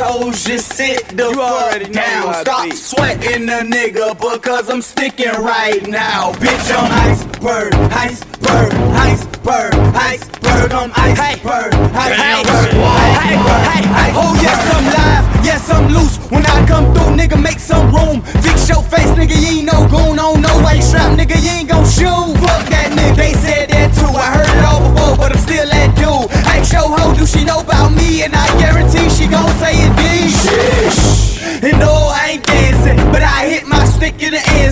assholes, just sit the You already fuck know down. I Stop be. sweating a nigga because I'm sticking right now. Bitch, I'm iceberg, iceberg, iceberg, iceberg. I'm iceberg, iceberg, iceberg, iceberg. Oh yes, I'm live, yes I'm loose. When I come through, nigga, make some room. Fix your face, nigga. You ain't no goon on no way strap, nigga. You ain't gon' shoot. Fuck that nigga. They said that too. I heard it all before, but I'm still that dude. Ask your hoe, do she know about me? And I guarantee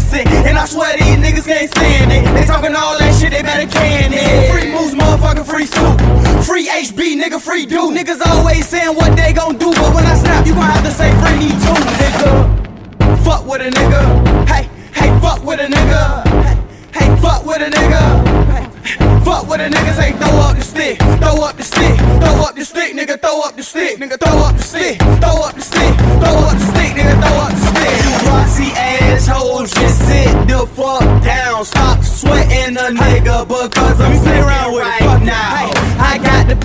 stick in the instant. And I swear these niggas can't stand it. They talking all that shit, they better can it. Free moves, motherfucker, free soup. Free HB, nigga, free dude. Niggas always saying what they gon' do, but when I snap, you gon' have to say free me too, nigga. Fuck with a nigga. Hey, hey, fuck with a nigga. Hey, hey, fuck with a nigga. Fuck with a nigga. Say throw up the stick, throw up the stick, throw up the stick, nigga. Throw up the stick, nigga. Throw up the stick, throw up the stick, throw up the stick, nigga. Throw up the stick. Stop sweating a nigga because I'm play around with it. Fuck now.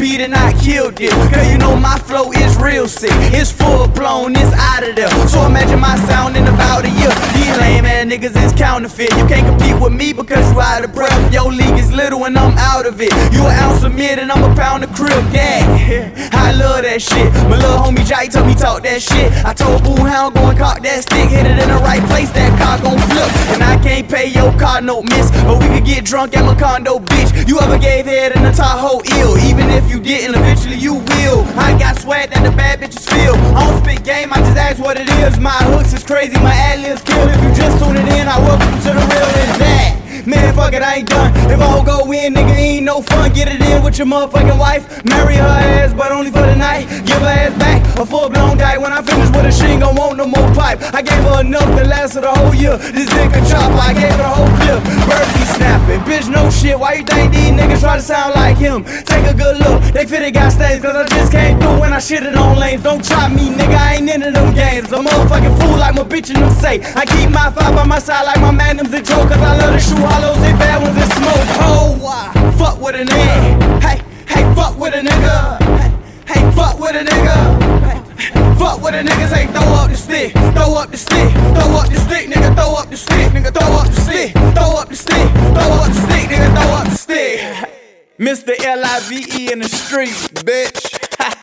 Beat and I killed it. Cause you know my flow is real sick. It's full blown, it's out of there. So imagine my sound in about a year. These lame ass niggas is counterfeit. You can't compete with me because you out of breath. Your league is little and I'm out of it. You an ounce of mid and I'm a pound of crib gang. I love that shit. My little homie Jai told me talk that shit. I told Boo Hound go and cock that stick. Hit it in the right place, that car gon' flip. And I can't pay your car no miss. But we could get drunk at my condo, bitch. You ever gave head in the Tahoe ill? Even if you didn't, eventually you will. I got swag that the bad bitches feel. I don't spit game, I just ask what it is. My hooks is crazy, my ad libs kill. If you just tuning in, I welcome you to the real and that. Man, fuck it, I ain't done. If I don't go in, nigga, ain't no fun. Get it in with your motherfucking wife. Marry her ass, but only for the night. Give her ass back a full blown guy. When I finish with her, she ain't gon' want no more pipe. I gave her enough to last her the whole year. This nigga chop, I gave her the whole clip. Bird snapping, shit. Why you think these niggas try to sound like him? Take a good look, they fit it got stains, cause I just came through when I shit it on lanes. Don't try me, nigga, I ain't into them games. I'm a motherfucking fool like my bitch and them say. I keep my five by my side like my magnums and joke, cause I love to shoot hollows and bad ones and smoke. Oh, why? Fuck with a nigga. Hey, hey, fuck with a nigga. Hey, hey, fuck with a nigga. Hey, fuck with a nigga. Say throw up the stick, throw up the stick, throw up the stick, nigga. Throw up the stick, nigga. Throw up the stick, throw up the stick. Throw up the stick. Mr. L I V E in the street, bitch.